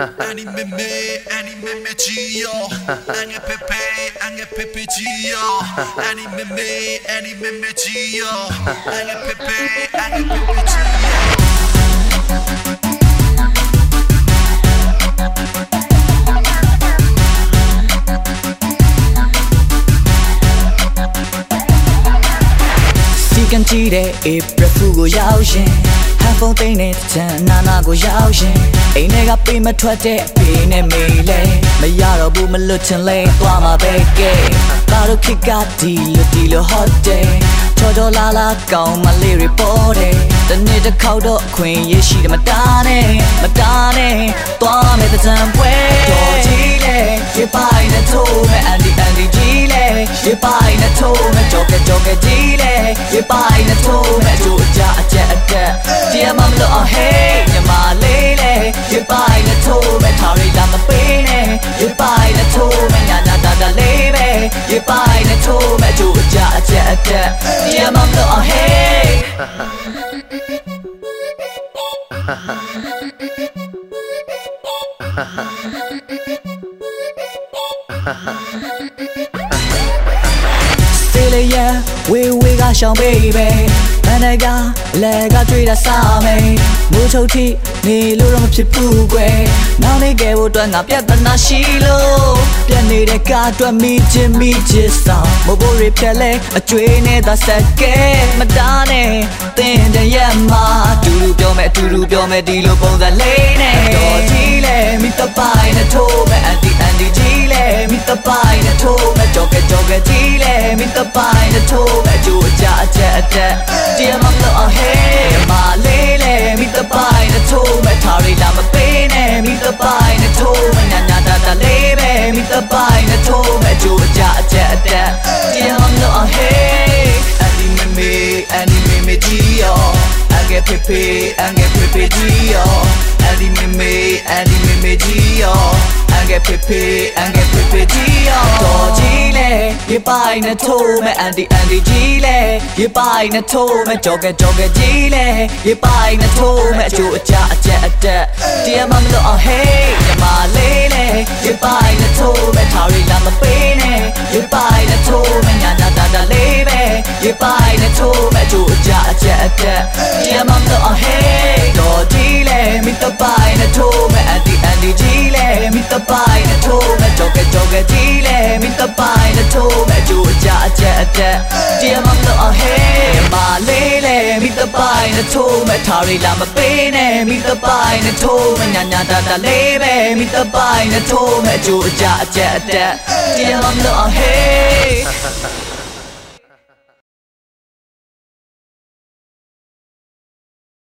anime me, anime me cio, ange pepe, anime pepe cio, anime me, anime me cio, ange pepe, ange pepe cio. Sentire e profugo auge တဲ့ April Fool ကိုရောက်ရင် Handphone သိမ်းတဲ့ချမ်းနာနာကိုရောက်ရင်အိမ်ထဲကပေးမထွက်တဲ့ဖေးနဲ့မေးလဲမရတော့ဘူးမလွတ်ချင်လဲသွားမှာပဲကဲ။ဘာလို့ခစ်ကဒီလိုဒီလို hot day ချောချောလာလာကောင်းမလေး report တယ်တနေ့တစ်ခေါက်တော့အခွင့်ရရှိတယ်မတားနဲ့မတားနဲ့သွားမယ်တဲ့ဇံပွဲတော်ကြီးလေရေပိုင်နဲ့ထိုးမယ်အန်ဒီအန်ဒီကြီးလေရေပိုင်နဲ့ထိုးမယ်ကြောကကြောကကြီးလေရေပိုင်နဲ့ထိုးမယ် အကျိုးအကြအကျက်အတက်တရားမမလို့အဟေးညမလေးလေရေပိုင်နဲ့ထိုးမယ်ထားရလာမပေးနဲ့ရေပိုင်နဲ့ထိုးမယ်ညာညာတာတာလေးပဲရေပိုင်နဲ့ထိုးမယ်အကျိုးအကြအကျက်အတက်တရားမမလို့အဟေးစေလျံဝေဝေကရှောင်းပေးပဲ မန္တကလက်ကတွေ့တာစားမယ်မူချုပ်ထိနေလို့တော့မဖြစ်ဘူးကွယ်နောက်နေခဲ့ဖို့အတွက်ငါပြဿနာရှိလို့ပြတ်နေတဲ့ကားအတွက်မိချင်းမိချစ်ဆောင်မဘိုးရဖြက်လဲအကျွေးနဲ့သာဆက်ကဲမတားနဲ့တင်းတရက်မှာအတူတူပြောမယ်အတူတူပြောမယ်ဒီလိုပုံစံလေးနဲ့တော်ကြီးလဲမိတပိုင်းနဲ့ထိုးမယ်အန်တီအန်တီကြီးလဲမိတပိုင်းနဲ့ထိုးမယ်ကြောကကြောကကြီးလဲမိတပိုင်းနဲ့ထိုးမယ်အကျိုးအကြအကျက်အတက် တရားမလို့အဟေးမလေးလဲမိတပိုင်းနဲ့ထိုးမယ်ထားရီလာမပေးနဲ့မိတပိုင်းနဲ့ထိုးမယ်ညာညာတာတာလေးပဲမိတပိုင်းနဲ့ထိုးမယ်အကျိုးအကြအကျက်အတက်တရားမလို့အဟေးအန်ဒီမေမေအန်ဒီမေမေကြီးယော I get pepe, I get pepe Gio. Andy me me, Andy me me Gio. I get pepe, I get pepe Gio. တော်ကြီးလေရေပိုင်နဲ့ထိုးမဲ့ Andy Andy ကြီးလေရေပိုင်နဲ့ထိုးမဲ့ကြောကကြောကကြီးလေရေပိုင်နဲ့ထိုးမဲ့အကျိုးအကြအကျက်အတက်တရားမမလို့အဟေးညမလေးလေရေပိုင်နဲ့ထိုးမဲ့ထားရီလာမပေးနဲ့ရေပိုင်နဲ့ထိုးမဲ့ညာညာတာတာလေးပဲရေပိုင်နဲ့ထိုးမဲ့အကျိုးအကြအကျက်အတက်တရားမမလို့အဟေးတော်ကြီးလေမိတပိုင်နဲ့ထိုးမဲ့အန်တီအန်တီကြီးလေမိတပိုင်နဲ့ထိုးမဲ့ကြောကကြောကကြီးလေမိတပိုင်နဲ့ထိုးမဲ့အကျိုးအကြ အကျက်အတက်တရားမမလို့အဟေးမလေးလေမိတပိုင်နဲ့ထိုးမဲ့ထားရီလာမပေးနဲ့မိတပိုင်နဲ့ထိုးမဲ့ညာညာတာတာလေးပဲမိတပိုင်နဲ့ထိုးမဲ့အကျိုးအကြအကျက်အတက်တရားမမလို့အဟေး